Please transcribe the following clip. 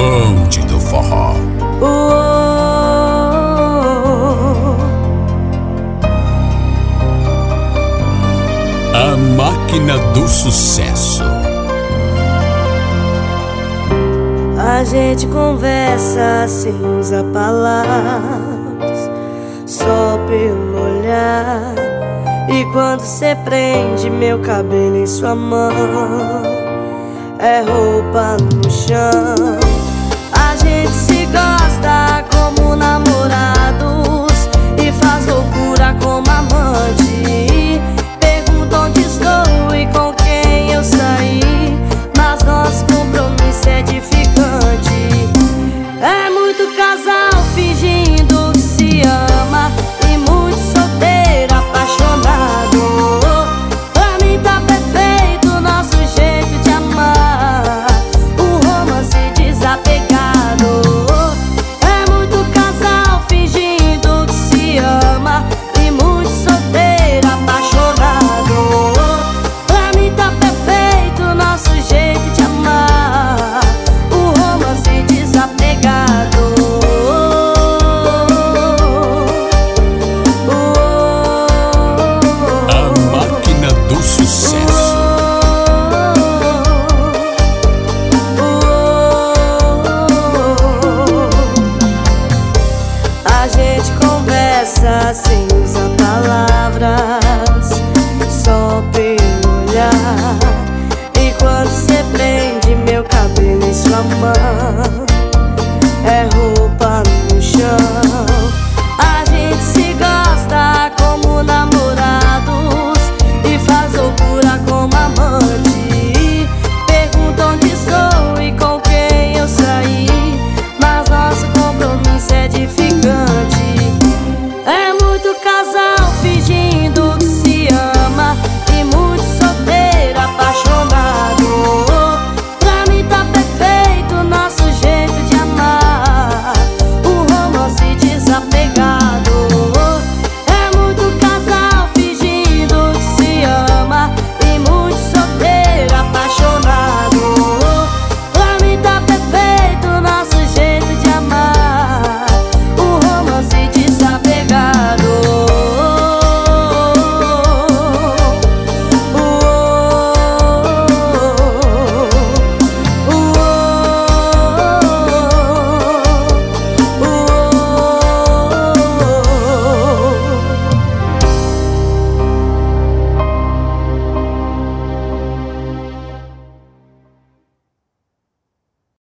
bonde do forró. A máquina do sucesso. A gente conversa sem usar palavras, só pelo olhar. E quando cê prende meu cabelo em sua mão, é roupa no chão. expressa sem usar palavras, só pelo olhar. E quando você prende meu cabelo em sua mão.